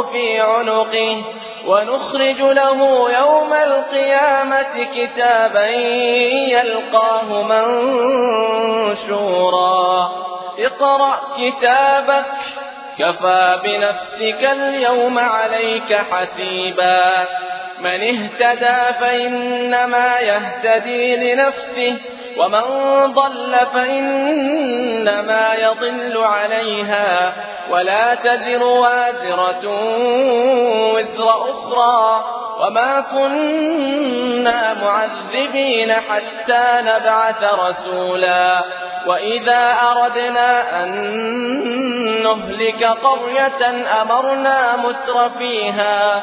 في عنقه ونخرج له يوم القيامة كتابا يلقاه منشورا. اقرأ كتابك كفى بنفسك اليوم عليك حسيبا. من اهتدى فإنما يهتدي لنفسه ومن ضل فإنما يضل عليها ولا تذر وازرة وزر أخرى وما كنا معذبين حتى نبعث رسولا وإذا أردنا أن نهلك قرية أمرنا متر فيها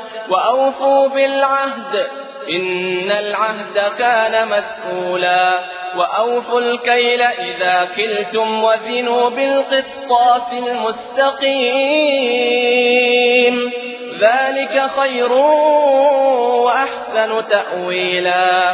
وأوفوا بالعهد إن العهد كان مسؤولا وأوفوا الكيل إذا كلتم وزنوا بالقسطاس المستقيم ذلك خير وأحسن تأويلا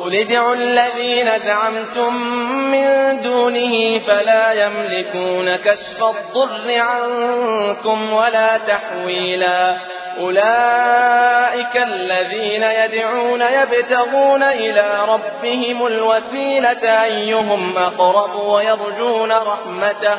قل ادعوا الذين زعمتم من دونه فلا يملكون كشف الضر عنكم ولا تحويلا. أولئك الذين يدعون يبتغون إلى ربهم الوسيلة أيهم أقرب ويرجون رحمته.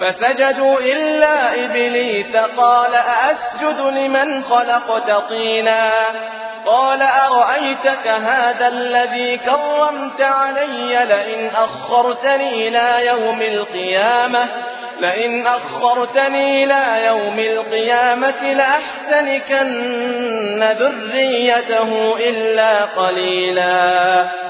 فسجدوا إلا إبليس قال أأسجد لمن خلقت طينا قال أرأيتك هذا الذي كرمت علي لئن أخرتني إلى يوم القيامة لئن أخرتني إلى يوم القيامة لأحتنكن ذريته إلا قليلا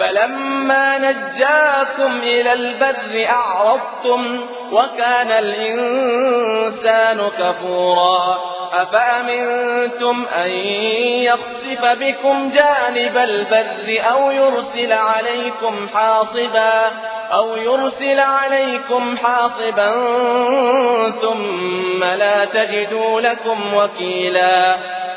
فلما نجاكم إلى البر أعرضتم وكان الإنسان كفورا أفأمنتم أن يخسف بكم جانب البر أو يرسل عليكم حاصبا أو يرسل عليكم حاصبا ثم لا تجدوا لكم وكيلا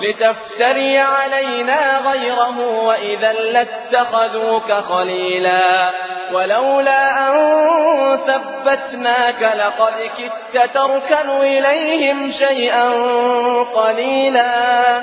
لتفتري علينا غيره وإذا لاتخذوك خليلا ولولا أن ثبتناك لقد كدت تركن إليهم شيئا قليلا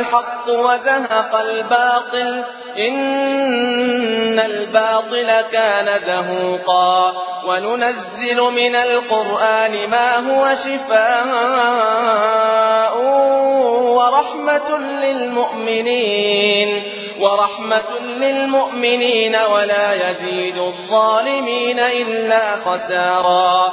الحق وزهق الباطل إن الباطل كان ذهوقا وننزل من القرآن ما هو شفاء ورحمة للمؤمنين ورحمة للمؤمنين ولا يزيد الظالمين إلا خسارا.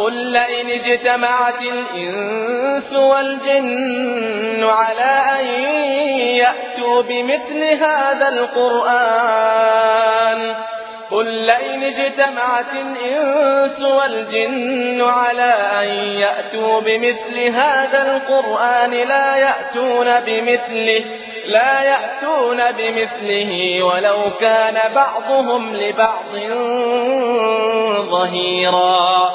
قل لئن اجتمعت الإنس والجن على أن يأتوا بمثل هذا القرآن. قل لئن اجتمعت الإنس والجن على أن يأتوا بمثل هذا القرآن لا يأتون بمثله لا يأتون بمثله ولو كان بعضهم لبعض ظهيرا.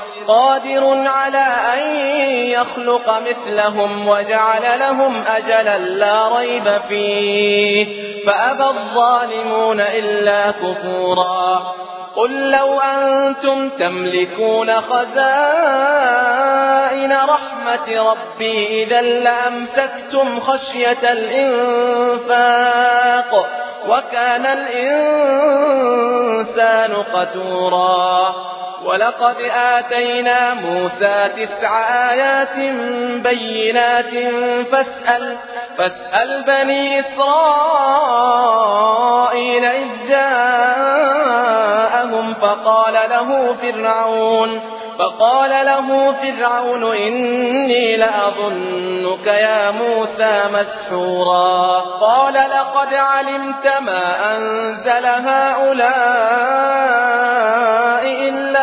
قادر على أن يخلق مثلهم وجعل لهم أجلا لا ريب فيه. فأبى الظالمون إلا كفورا. قل لو أنتم تملكون خزائن رحمة ربي إذا لأمسكتم خشية الإنفاق وكان الإنسان قتورا. ولقد آتينا موسى تسع آيات بينات فاسأل, فاسأل بني إسرائيل إذ جاءهم فقال له فرعون فقال له فرعون إني لأظنك يا موسى مسحورا. قال لقد علمت ما أنزل هؤلاء إلا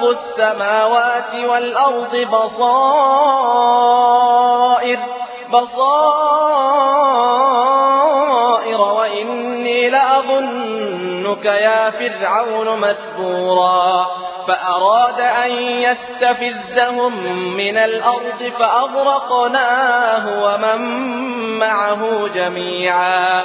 رب السماوات والأرض بصائر بصائر. وإني لأظنك يا فرعون مثبورا. فأراد أن يستفزهم من الأرض فأغرقناه ومن معه جميعا.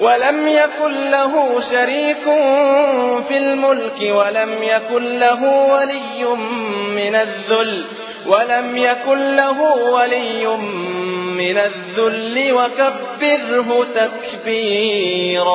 ولم يكن له شريك في الملك ولم يكن له ولي من الذل ولم يكن له ولي من الذل وكبره تكبيرا.